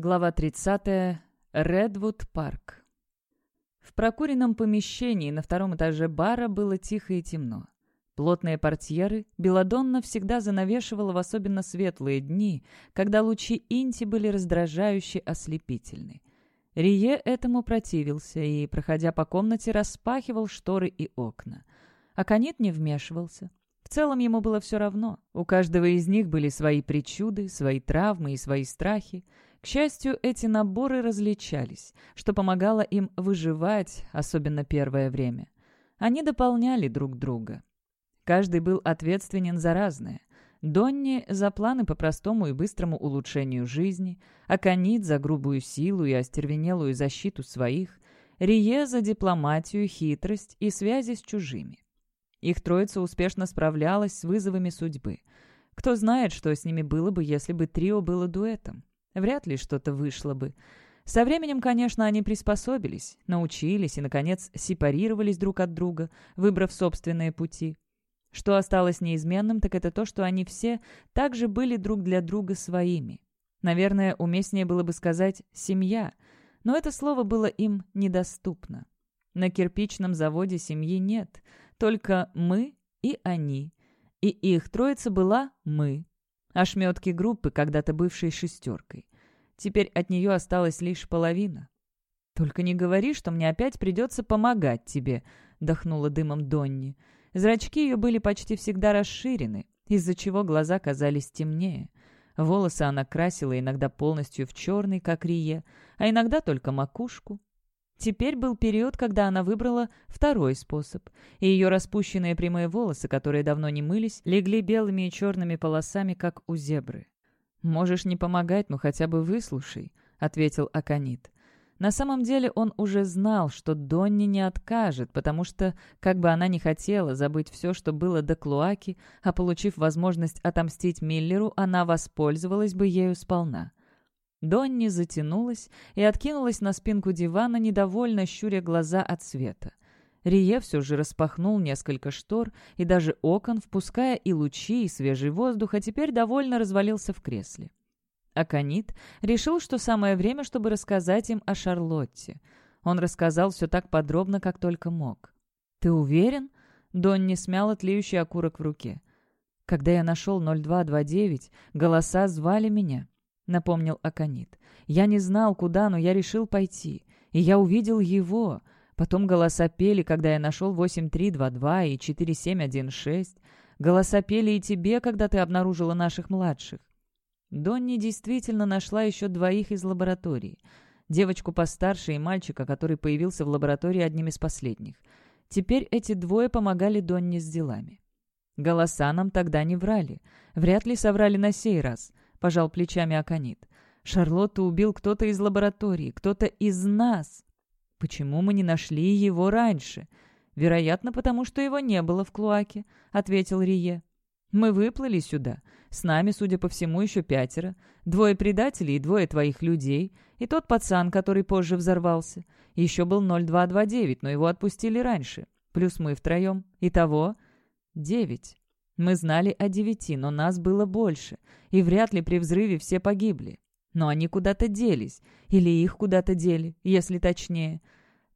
Глава 30. Редвуд парк. В прокуренном помещении на втором этаже бара было тихо и темно. Плотные портьеры Беладонна всегда занавешивала в особенно светлые дни, когда лучи инти были раздражающе ослепительны. Рие этому противился и, проходя по комнате, распахивал шторы и окна. Аконит не вмешивался. В целом ему было все равно. У каждого из них были свои причуды, свои травмы и свои страхи. К счастью, эти наборы различались, что помогало им выживать, особенно первое время. Они дополняли друг друга. Каждый был ответственен за разное. Донни за планы по простому и быстрому улучшению жизни, Аконит за грубую силу и остервенелую защиту своих, Рие за дипломатию, хитрость и связи с чужими. Их троица успешно справлялась с вызовами судьбы. Кто знает, что с ними было бы, если бы трио было дуэтом. Вряд ли что-то вышло бы. Со временем, конечно, они приспособились, научились и, наконец, сепарировались друг от друга, выбрав собственные пути. Что осталось неизменным, так это то, что они все также были друг для друга своими. Наверное, уместнее было бы сказать «семья», но это слово было им недоступно. На кирпичном заводе семьи нет — только мы и они. И их троица была мы. Ошметки группы, когда-то бывшей шестеркой. Теперь от нее осталась лишь половина. «Только не говори, что мне опять придется помогать тебе», — дохнула дымом Донни. Зрачки ее были почти всегда расширены, из-за чего глаза казались темнее. Волосы она красила иногда полностью в черный, как Рие, а иногда только макушку. Теперь был период, когда она выбрала второй способ, и ее распущенные прямые волосы, которые давно не мылись, легли белыми и черными полосами, как у зебры. «Можешь не помогать, но хотя бы выслушай», — ответил Аконит. На самом деле он уже знал, что Донни не откажет, потому что, как бы она ни хотела забыть все, что было до Клуаки, а получив возможность отомстить Миллеру, она воспользовалась бы ею сполна. Донни затянулась и откинулась на спинку дивана, недовольно щуря глаза от света. Рие все же распахнул несколько штор и даже окон, впуская и лучи, и свежий воздух, а теперь довольно развалился в кресле. Аконит решил, что самое время, чтобы рассказать им о Шарлотте. Он рассказал все так подробно, как только мог. «Ты уверен?» Донни смял тлеющий окурок в руке. «Когда я нашел 0229, голоса звали меня напомнил Аконит. «Я не знал, куда, но я решил пойти. И я увидел его. Потом голоса пели, когда я нашел 8322 и 4716. Голоса пели и тебе, когда ты обнаружила наших младших. Донни действительно нашла еще двоих из лаборатории. Девочку постарше и мальчика, который появился в лаборатории одним из последних. Теперь эти двое помогали Донни с делами. Голоса нам тогда не врали. Вряд ли соврали на сей раз. — пожал плечами Аконит. «Шарлотту убил кто-то из лаборатории, кто-то из нас. Почему мы не нашли его раньше? Вероятно, потому что его не было в Клуаке», — ответил Рие. «Мы выплыли сюда. С нами, судя по всему, еще пятеро. Двое предателей и двое твоих людей. И тот пацан, который позже взорвался. Еще был 0229, но его отпустили раньше. Плюс мы втроем. Итого девять. Мы знали о девяти, но нас было больше, и вряд ли при взрыве все погибли. Но они куда-то делись, или их куда-то дели, если точнее.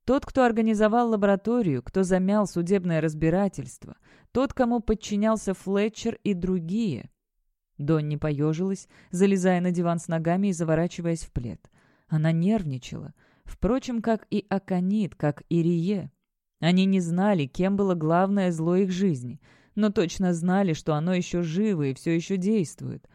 Тот, кто организовал лабораторию, кто замял судебное разбирательство, тот, кому подчинялся Флетчер и другие. Донни поежилась, залезая на диван с ногами и заворачиваясь в плед. Она нервничала, впрочем, как и Аконит, как и Рие. Они не знали, кем было главное зло их жизни — но точно знали, что оно еще живо и все еще действует.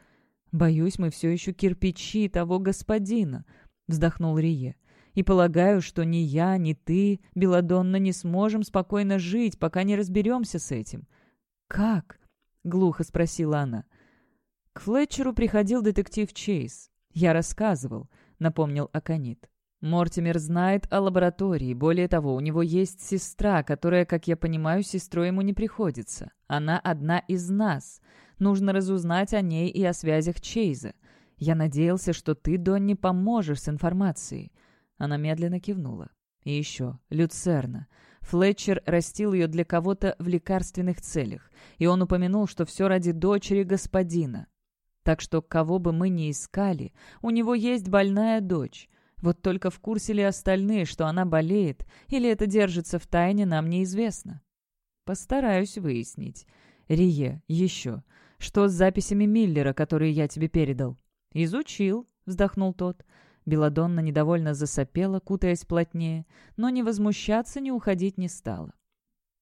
«Боюсь, мы все еще кирпичи того господина», — вздохнул Рие. «И полагаю, что ни я, ни ты, Беладонна, не сможем спокойно жить, пока не разберемся с этим». «Как?» — глухо спросила она. «К Флетчеру приходил детектив Чейз. Я рассказывал», — напомнил Аконит. Мортимер знает о лаборатории. Более того, у него есть сестра, которая, как я понимаю, сестрой ему не приходится. Она одна из нас. Нужно разузнать о ней и о связях Чейза. Я надеялся, что ты, Донни, поможешь с информацией». Она медленно кивнула. «И еще, Люцерна. Флетчер растил ее для кого-то в лекарственных целях, и он упомянул, что все ради дочери господина. Так что, кого бы мы ни искали, у него есть больная дочь. Вот только в курсе ли остальные, что она болеет, или это держится в тайне, нам неизвестно. Постараюсь выяснить. Рие, еще. Что с записями Миллера, которые я тебе передал? Изучил, вздохнул тот. Беладонна недовольно засопела, кутаясь плотнее, но ни возмущаться, ни уходить не стала.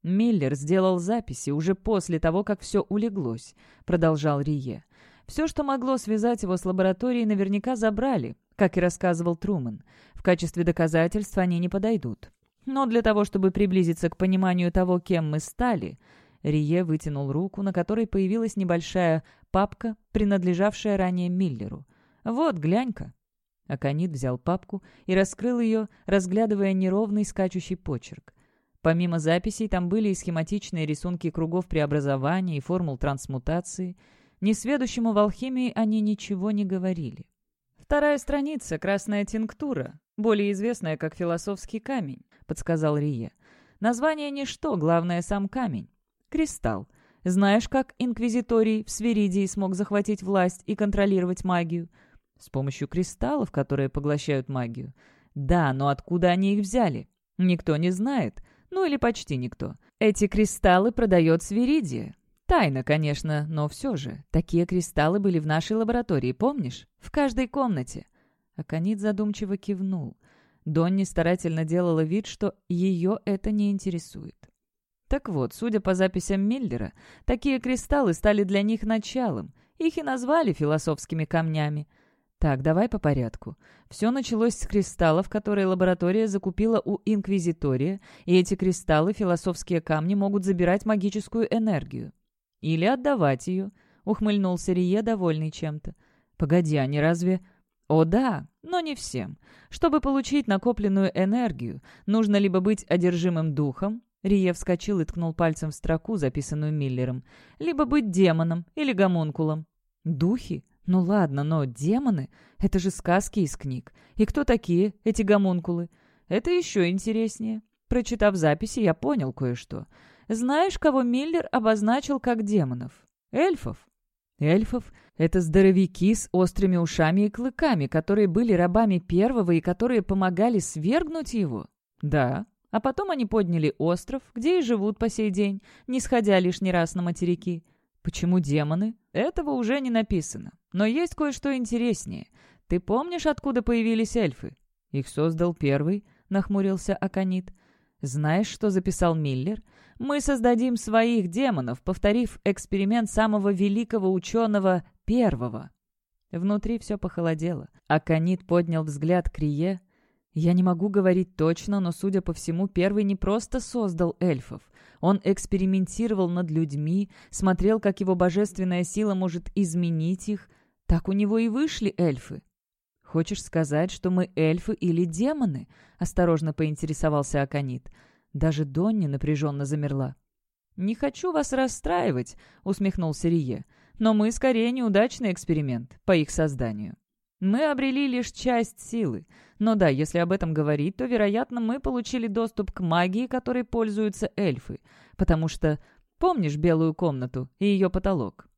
«Миллер сделал записи уже после того, как все улеглось», — продолжал Рие. «Все, что могло связать его с лабораторией, наверняка забрали, как и рассказывал Труман. В качестве доказательства они не подойдут. Но для того, чтобы приблизиться к пониманию того, кем мы стали...» Рие вытянул руку, на которой появилась небольшая папка, принадлежавшая ранее Миллеру. «Вот, глянь-ка». Аконит взял папку и раскрыл ее, разглядывая неровный скачущий почерк. Помимо записей, там были и схематичные рисунки кругов преобразования и формул трансмутации. Несведущему в алхимии они ничего не говорили. «Вторая страница — красная тинктура, более известная как философский камень», — подсказал Рие. «Название ничто, главное — сам камень. Кристалл. Знаешь, как инквизиторий в Свиридии смог захватить власть и контролировать магию?» С помощью кристаллов, которые поглощают магию. Да, но откуда они их взяли? Никто не знает. Ну или почти никто. Эти кристаллы продает Свиридия. Тайна, конечно, но все же. Такие кристаллы были в нашей лаборатории, помнишь? В каждой комнате. Аконит задумчиво кивнул. Донни старательно делала вид, что ее это не интересует. Так вот, судя по записям Миллера, такие кристаллы стали для них началом. Их и назвали философскими камнями. Так, давай по порядку. Все началось с кристаллов, которые лаборатория закупила у Инквизитория, и эти кристаллы, философские камни, могут забирать магическую энергию. Или отдавать ее, ухмыльнулся Рие, довольный чем-то. Погоди, они разве... О да, но не всем. Чтобы получить накопленную энергию, нужно либо быть одержимым духом, Рие вскочил и ткнул пальцем в строку, записанную Миллером, либо быть демоном или гомункулом. Духи? Ну ладно, но демоны — это же сказки из книг. И кто такие, эти гомункулы? Это еще интереснее. Прочитав записи, я понял кое-что. Знаешь, кого Миллер обозначил как демонов? Эльфов. Эльфов — это здоровяки с острыми ушами и клыками, которые были рабами первого и которые помогали свергнуть его? Да. А потом они подняли остров, где и живут по сей день, не сходя лишний раз на материки. Почему демоны? Этого уже не написано. Но есть кое-что интереснее. Ты помнишь, откуда появились эльфы? Их создал первый, нахмурился Аконит. Знаешь, что записал Миллер? Мы создадим своих демонов, повторив эксперимент самого великого ученого первого. Внутри все похолодело. Аконит поднял взгляд к Рие. Я не могу говорить точно, но, судя по всему, первый не просто создал эльфов. Он экспериментировал над людьми, смотрел, как его божественная сила может изменить их. Так у него и вышли эльфы. «Хочешь сказать, что мы эльфы или демоны?» — осторожно поинтересовался Аконит. Даже Донни напряженно замерла. «Не хочу вас расстраивать», — усмехнулся Рие. «Но мы скорее неудачный эксперимент по их созданию. Мы обрели лишь часть силы. Но да, если об этом говорить, то, вероятно, мы получили доступ к магии, которой пользуются эльфы. Потому что... Помнишь белую комнату и ее потолок?»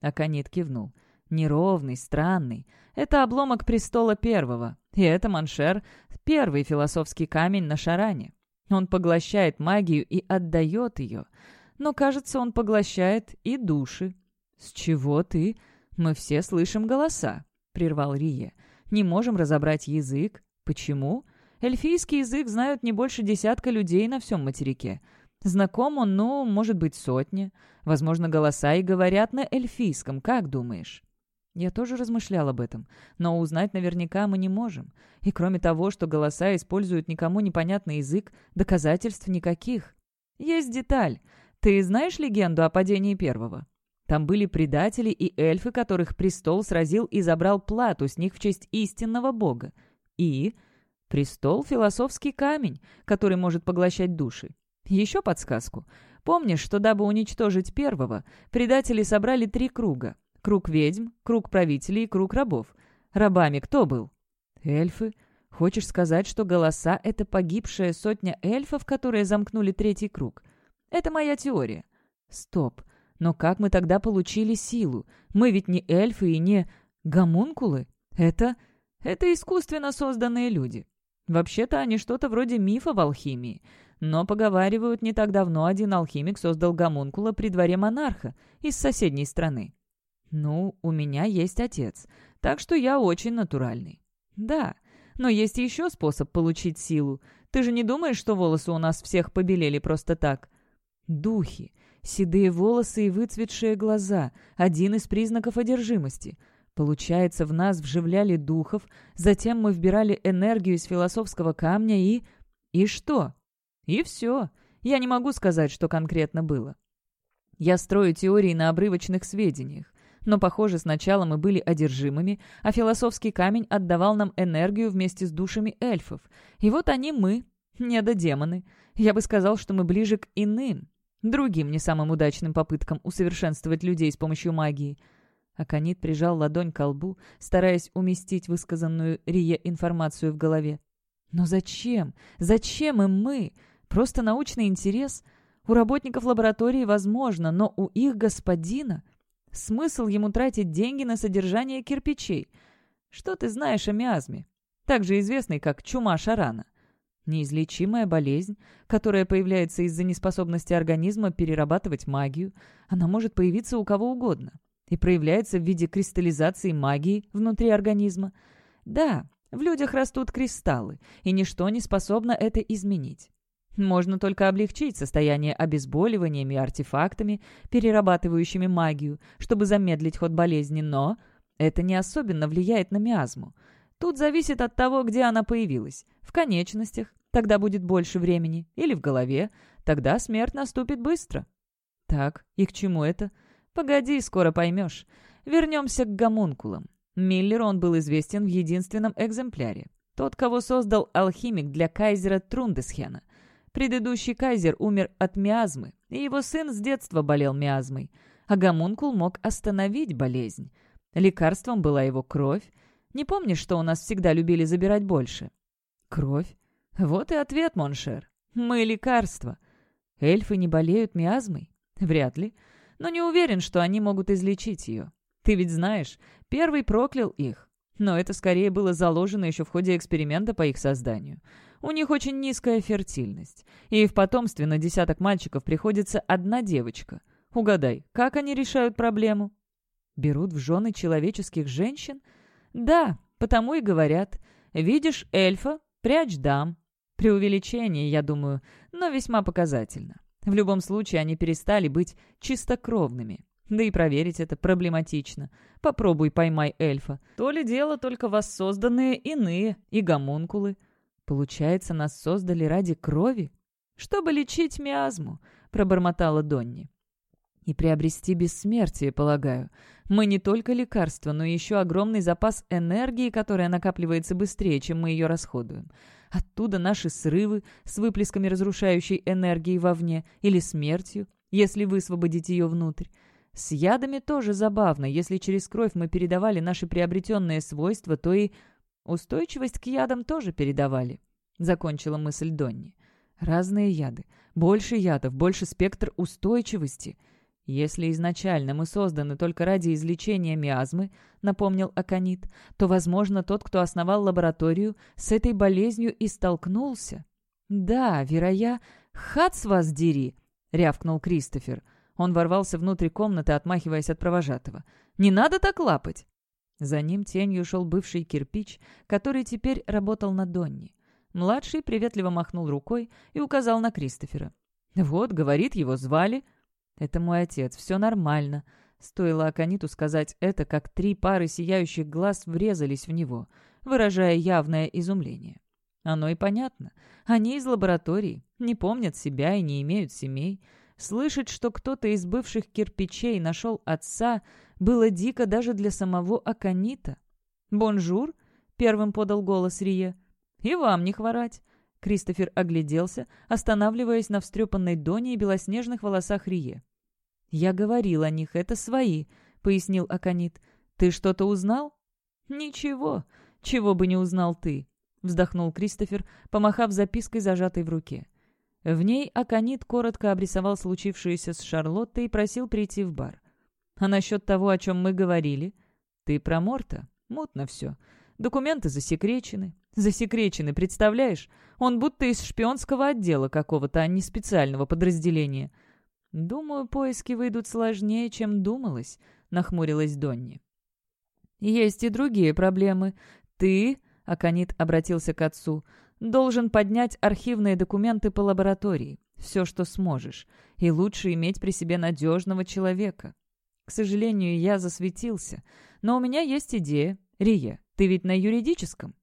Аконит кивнул. «Неровный, странный. Это обломок престола первого. И это Маншер — первый философский камень на Шаране. Он поглощает магию и отдает ее. Но, кажется, он поглощает и души. С чего ты? Мы все слышим голоса прервал Рие. «Не можем разобрать язык. Почему? Эльфийский язык знают не больше десятка людей на всем материке. Знаком он, ну, может быть, сотня. Возможно, голоса и говорят на эльфийском, как думаешь?» Я тоже размышлял об этом, но узнать наверняка мы не можем. И кроме того, что голоса используют никому непонятный язык, доказательств никаких. Есть деталь. Ты знаешь легенду о падении первого? Там были предатели и эльфы, которых престол сразил и забрал плату с них в честь истинного бога. И престол — философский камень, который может поглощать души. Еще подсказку. Помнишь, что дабы уничтожить первого, предатели собрали три круга. Круг ведьм, круг правителей и круг рабов. Рабами кто был? Эльфы. Хочешь сказать, что голоса — это погибшая сотня эльфов, которые замкнули третий круг? Это моя теория. Стоп. Но как мы тогда получили силу? Мы ведь не эльфы и не гомункулы. Это... это искусственно созданные люди. Вообще-то они что-то вроде мифа в алхимии. Но, поговаривают, не так давно один алхимик создал гомункула при дворе монарха из соседней страны. Ну, у меня есть отец, так что я очень натуральный. Да, но есть еще способ получить силу. Ты же не думаешь, что волосы у нас всех побелели просто так? Духи. Седые волосы и выцветшие глаза – один из признаков одержимости. Получается, в нас вживляли духов, затем мы вбирали энергию из философского камня и... И что? И все. Я не могу сказать, что конкретно было. Я строю теории на обрывочных сведениях. Но, похоже, сначала мы были одержимыми, а философский камень отдавал нам энергию вместе с душами эльфов. И вот они мы, недодемоны. Я бы сказал, что мы ближе к иным, Другим не самым удачным попыткам усовершенствовать людей с помощью магии. Аконит прижал ладонь к лбу, стараясь уместить высказанную Рие информацию в голове. «Но зачем? Зачем им мы? Просто научный интерес? У работников лаборатории возможно, но у их господина? Смысл ему тратить деньги на содержание кирпичей? Что ты знаешь о миазме, также известной как чума Шарана?» Неизлечимая болезнь, которая появляется из-за неспособности организма перерабатывать магию, она может появиться у кого угодно и проявляется в виде кристаллизации магии внутри организма. Да, в людях растут кристаллы, и ничто не способно это изменить. Можно только облегчить состояние обезболиваниями и артефактами, перерабатывающими магию, чтобы замедлить ход болезни, но это не особенно влияет на миазму. Тут зависит от того, где она появилась. В конечностях, тогда будет больше времени, или в голове, тогда смерть наступит быстро. Так, и к чему это? Погоди, скоро поймешь. Вернемся к гомункулам. Миллер он был известен в единственном экземпляре. Тот, кого создал алхимик для кайзера Трундесхена. Предыдущий кайзер умер от миазмы, и его сын с детства болел миазмой. А гомункул мог остановить болезнь. Лекарством была его кровь, не помнишь, что у нас всегда любили забирать больше?» «Кровь? Вот и ответ, mon cher. Мы лекарство. Эльфы не болеют миазмой? Вряд ли. Но не уверен, что они могут излечить ее. Ты ведь знаешь, первый проклял их. Но это скорее было заложено еще в ходе эксперимента по их созданию. У них очень низкая фертильность. И в потомстве на десяток мальчиков приходится одна девочка. Угадай, как они решают проблему? Берут в жены человеческих женщин – «Да, потому и говорят. Видишь эльфа, прячь дам». Преувеличение, я думаю, но весьма показательно. В любом случае, они перестали быть чистокровными. Да и проверить это проблематично. Попробуй поймай эльфа. То ли дело только воссозданные иные и гомункулы. Получается, нас создали ради крови? Чтобы лечить миазму, пробормотала Донни. И приобрести бессмертие, полагаю. Мы не только лекарство, но еще огромный запас энергии, которая накапливается быстрее, чем мы ее расходуем. Оттуда наши срывы с выплесками разрушающей энергии вовне или смертью, если высвободить ее внутрь. С ядами тоже забавно. Если через кровь мы передавали наши приобретенные свойства, то и устойчивость к ядам тоже передавали. Закончила мысль Донни. Разные яды. Больше ядов, больше спектр устойчивости — «Если изначально мы созданы только ради излечения миазмы», — напомнил Аконит, «то, возможно, тот, кто основал лабораторию, с этой болезнью и столкнулся». «Да, вероя... Хат с вас дери!» — рявкнул Кристофер. Он ворвался внутрь комнаты, отмахиваясь от провожатого. «Не надо так лапать!» За ним тенью шел бывший кирпич, который теперь работал на Донни. Младший приветливо махнул рукой и указал на Кристофера. «Вот, говорит, его звали», «Это мой отец, все нормально». Стоило Акониту сказать это, как три пары сияющих глаз врезались в него, выражая явное изумление. Оно и понятно. Они из лаборатории, не помнят себя и не имеют семей. Слышать, что кто-то из бывших кирпичей нашел отца, было дико даже для самого Аконита. «Bonjour!» — первым подал голос Рия. «И вам не хворать!» Кристофер огляделся, останавливаясь на встрепанной Доне и белоснежных волосах Рие. «Я говорил о них, это свои», — пояснил Аконит. «Ты что-то узнал?» «Ничего, чего бы не узнал ты», — вздохнул Кристофер, помахав запиской, зажатой в руке. В ней Аконит коротко обрисовал случившееся с Шарлоттой и просил прийти в бар. «А насчет того, о чем мы говорили? Ты про Морта? Мутно все. Документы засекречены. Засекречены, представляешь? Он будто из шпионского отдела какого-то, а не специального подразделения». «Думаю, поиски выйдут сложнее, чем думалось», — нахмурилась Донни. «Есть и другие проблемы. Ты...» — Аконит обратился к отцу — Должен поднять архивные документы по лаборатории. Все, что сможешь. И лучше иметь при себе надежного человека. К сожалению, я засветился. Но у меня есть идея. Рия, ты ведь на юридическом?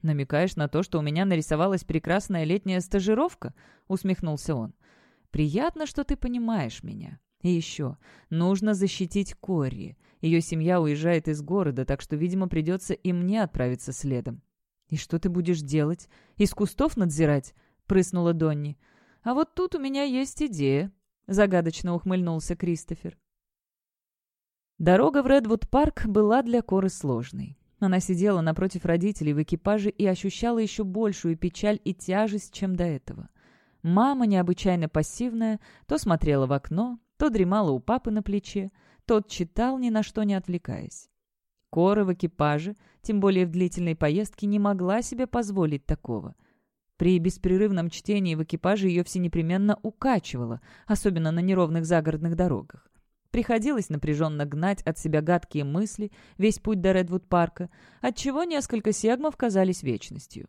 Намекаешь на то, что у меня нарисовалась прекрасная летняя стажировка? Усмехнулся он. Приятно, что ты понимаешь меня. И еще, нужно защитить Кори. Ее семья уезжает из города, так что, видимо, придется и мне отправиться следом. «И что ты будешь делать? Из кустов надзирать?» — прыснула Донни. «А вот тут у меня есть идея», — загадочно ухмыльнулся Кристофер. Дорога в Редвуд-парк была для Коры сложной. Она сидела напротив родителей в экипаже и ощущала еще большую печаль и тяжесть, чем до этого. Мама, необычайно пассивная, то смотрела в окно, то дремала у папы на плече, тот читал, ни на что не отвлекаясь. Кора в экипаже, тем более в длительной поездке, не могла себе позволить такого. При беспрерывном чтении в экипаже ее все непременно укачивало, особенно на неровных загородных дорогах. Приходилось напряженно гнать от себя гадкие мысли весь путь до Редвуд-парка, отчего несколько сегмов казались вечностью.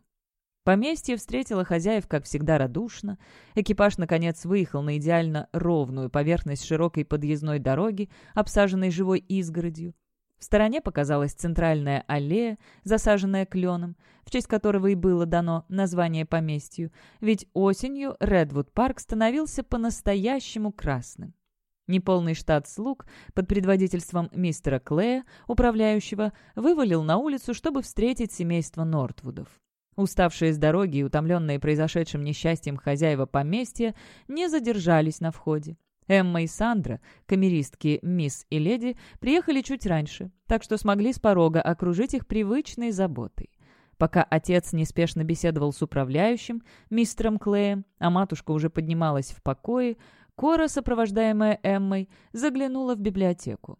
Поместье встретило хозяев, как всегда, радушно. Экипаж, наконец, выехал на идеально ровную поверхность широкой подъездной дороги, обсаженной живой изгородью. В стороне показалась центральная аллея, засаженная кленом, в честь которого и было дано название поместью, ведь осенью Редвуд-парк становился по-настоящему красным. Неполный штат слуг под предводительством мистера Клея, управляющего, вывалил на улицу, чтобы встретить семейство Нортвудов. Уставшие с дороги и утомленные произошедшим несчастьем хозяева поместья не задержались на входе. Эмма и Сандра, камеристки мисс и леди, приехали чуть раньше, так что смогли с порога окружить их привычной заботой. Пока отец неспешно беседовал с управляющим, мистером Клеем, а матушка уже поднималась в покое, Кора, сопровождаемая Эммой, заглянула в библиотеку.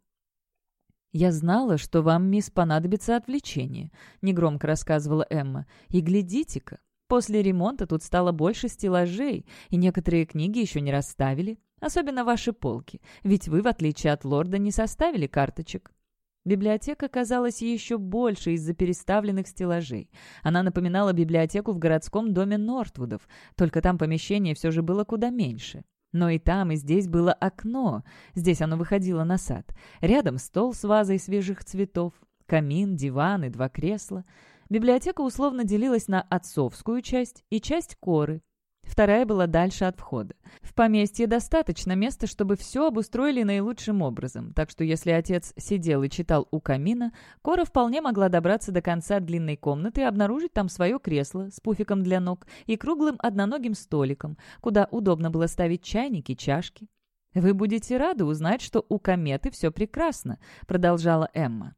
«Я знала, что вам, мисс, понадобится отвлечение», — негромко рассказывала Эмма. «И глядите-ка, после ремонта тут стало больше стеллажей, и некоторые книги еще не расставили. Особенно ваши полки, ведь вы, в отличие от лорда, не составили карточек. Библиотека казалась еще больше из-за переставленных стеллажей. Она напоминала библиотеку в городском доме Нортвудов, только там помещение все же было куда меньше. Но и там, и здесь было окно. Здесь оно выходило на сад. Рядом стол с вазой свежих цветов, камин, диван и два кресла. Библиотека условно делилась на отцовскую часть и часть коры, Вторая была дальше от входа. В поместье достаточно места, чтобы все обустроили наилучшим образом, так что если отец сидел и читал у камина, Кора вполне могла добраться до конца длинной комнаты и обнаружить там свое кресло с пуфиком для ног и круглым одноногим столиком, куда удобно было ставить чайники, чашки. «Вы будете рады узнать, что у кометы все прекрасно», — продолжала Эмма.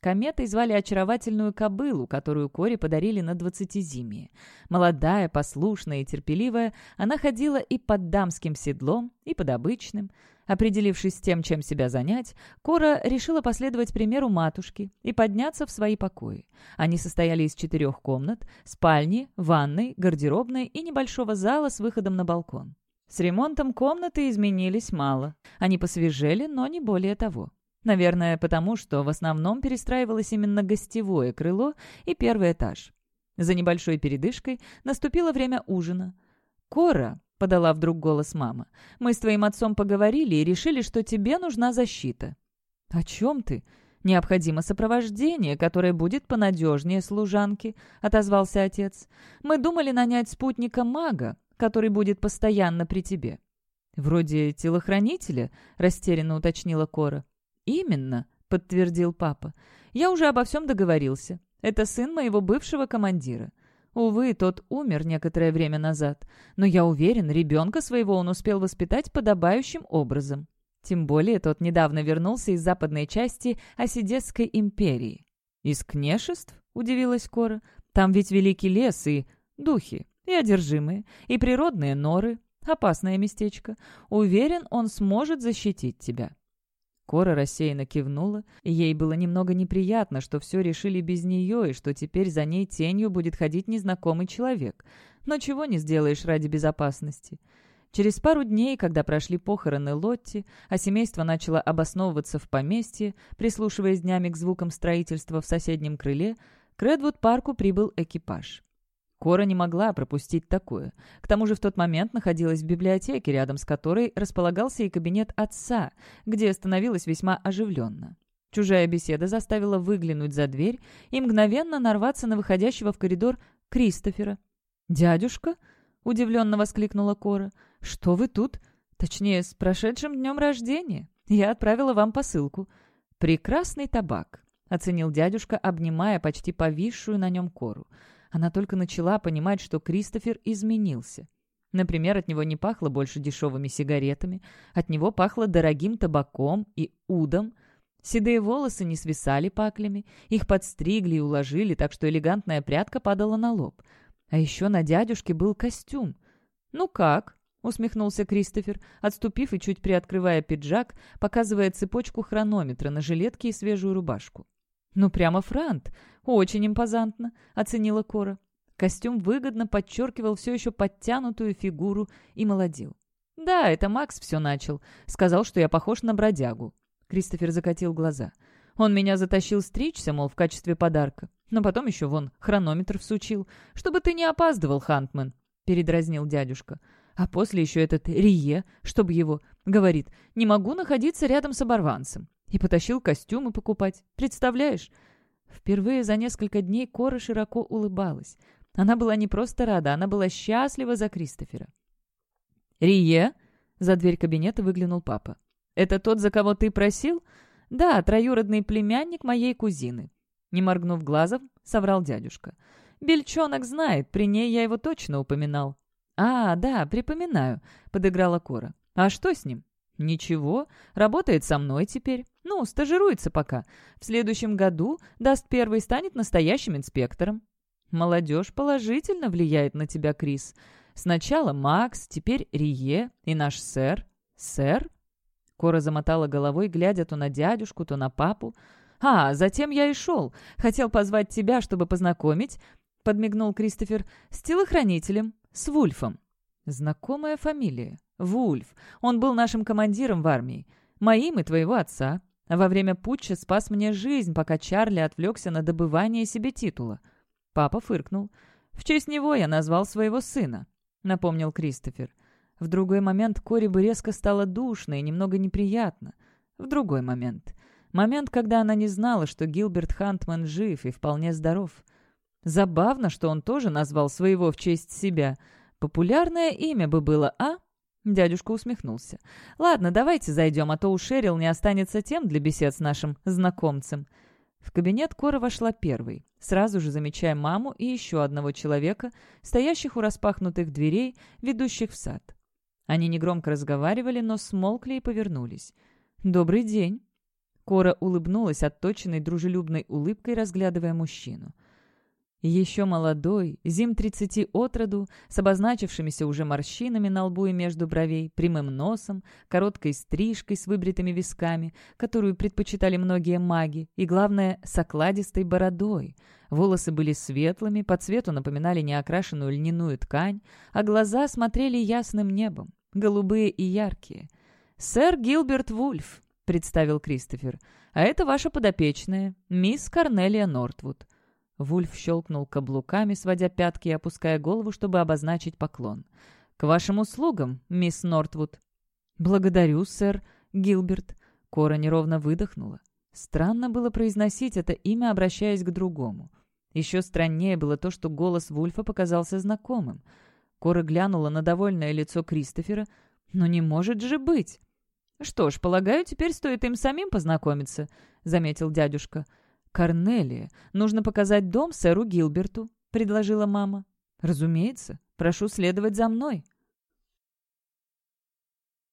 Кометой звали очаровательную кобылу, которую Кори подарили на двадцатизимие. Молодая, послушная и терпеливая, она ходила и под дамским седлом, и под обычным. Определившись с тем, чем себя занять, Кора решила последовать примеру матушки и подняться в свои покои. Они состояли из четырех комнат, спальни, ванной, гардеробной и небольшого зала с выходом на балкон. С ремонтом комнаты изменились мало. Они посвежели, но не более того. Наверное, потому что в основном перестраивалось именно гостевое крыло и первый этаж. За небольшой передышкой наступило время ужина. «Кора», — подала вдруг голос мама, — «мы с твоим отцом поговорили и решили, что тебе нужна защита». «О чем ты?» «Необходимо сопровождение, которое будет понадежнее служанки», — отозвался отец. «Мы думали нанять спутника-мага, который будет постоянно при тебе». «Вроде телохранителя», — растерянно уточнила Кора. «Именно», — подтвердил папа. «Я уже обо всем договорился. Это сын моего бывшего командира. Увы, тот умер некоторое время назад, но я уверен, ребенка своего он успел воспитать подобающим образом. Тем более тот недавно вернулся из западной части Осидетской империи. «Из кнешеств?» — удивилась Кора. «Там ведь великий лес и духи, и одержимые, и природные норы. Опасное местечко. Уверен, он сможет защитить тебя». Кора рассеянно кивнула, и ей было немного неприятно, что все решили без нее, и что теперь за ней тенью будет ходить незнакомый человек. Но чего не сделаешь ради безопасности. Через пару дней, когда прошли похороны Лотти, а семейство начало обосновываться в поместье, прислушиваясь днями к звукам строительства в соседнем крыле, к Редвуд-парку прибыл экипаж. Кора не могла пропустить такое. К тому же в тот момент находилась в библиотеке, рядом с которой располагался и кабинет отца, где становилось весьма оживленно. Чужая беседа заставила выглянуть за дверь и мгновенно нарваться на выходящего в коридор Кристофера. «Дядюшка?» — удивленно воскликнула Кора. «Что вы тут? Точнее, с прошедшим днем рождения. Я отправила вам посылку. Прекрасный табак», — оценил дядюшка, обнимая почти повисшую на нем Кору она только начала понимать, что Кристофер изменился. Например, от него не пахло больше дешевыми сигаретами, от него пахло дорогим табаком и удом. Седые волосы не свисали паклями, их подстригли и уложили, так что элегантная прядка падала на лоб. А еще на дядюшке был костюм. «Ну как?» — усмехнулся Кристофер, отступив и чуть приоткрывая пиджак, показывая цепочку хронометра на жилетке и свежую рубашку. «Ну, прямо франт. Очень импозантно», — оценила Кора. Костюм выгодно подчеркивал все еще подтянутую фигуру и молодил. «Да, это Макс все начал. Сказал, что я похож на бродягу». Кристофер закатил глаза. «Он меня затащил стричься, мол, в качестве подарка. Но потом еще вон хронометр всучил. Чтобы ты не опаздывал, Хантман», — передразнил дядюшка. А после еще этот Рие, чтобы его, говорит, «Не могу находиться рядом с оборванцем». И потащил костюмы покупать. Представляешь? Впервые за несколько дней Кора широко улыбалась. Она была не просто рада, она была счастлива за Кристофера. «Рие?» — за дверь кабинета выглянул папа. «Это тот, за кого ты просил?» «Да, троюродный племянник моей кузины». Не моргнув глазом, соврал дядюшка. «Бельчонок знает, при ней я его точно упоминал». «А, да, припоминаю», — подыграла Кора. «А что с ним?» «Ничего, работает со мной теперь. Ну, стажируется пока. В следующем году даст первый станет настоящим инспектором». «Молодежь положительно влияет на тебя, Крис. Сначала Макс, теперь Рие и наш сэр». «Сэр?» Кора замотала головой, глядя то на дядюшку, то на папу. «А, затем я и шел. Хотел позвать тебя, чтобы познакомить», — подмигнул Кристофер, — «с телохранителем, с Вульфом». Знакомая фамилия. Вульф. Он был нашим командиром в армии. Моим и твоего отца. Во время путча спас мне жизнь, пока Чарли отвлекся на добывание себе титула. Папа фыркнул. «В честь него я назвал своего сына», — напомнил Кристофер. В другой момент Кори бы резко стало душно и немного неприятно. В другой момент. Момент, когда она не знала, что Гилберт Хантман жив и вполне здоров. Забавно, что он тоже назвал своего в честь себя. Популярное имя бы было, а? Дядюшка усмехнулся. «Ладно, давайте зайдем, а то у Шерил не останется тем для бесед с нашим знакомцем». В кабинет Кора вошла первой, сразу же замечая маму и еще одного человека, стоящих у распахнутых дверей, ведущих в сад. Они негромко разговаривали, но смолкли и повернулись. «Добрый день!» Кора улыбнулась отточенной дружелюбной улыбкой, разглядывая мужчину. Еще молодой, зим тридцати от роду, с обозначившимися уже морщинами на лбу и между бровей, прямым носом, короткой стрижкой с выбритыми висками, которую предпочитали многие маги, и, главное, с окладистой бородой. Волосы были светлыми, по цвету напоминали неокрашенную льняную ткань, а глаза смотрели ясным небом, голубые и яркие. «Сэр Гилберт Вульф», — представил Кристофер, — «а это ваша подопечная, мисс Корнелия Нортвуд». Вульф щелкнул каблуками, сводя пятки и опуская голову, чтобы обозначить поклон. «К вашим услугам, мисс Нортвуд». «Благодарю, сэр Гилберт». Кора неровно выдохнула. Странно было произносить это имя, обращаясь к другому. Еще страннее было то, что голос Вульфа показался знакомым. Кора глянула на довольное лицо Кристофера. «Но не может же быть!» «Что ж, полагаю, теперь стоит им самим познакомиться», — заметил дядюшка. «Корнелия, нужно показать дом сэру Гилберту», — предложила мама. «Разумеется. Прошу следовать за мной».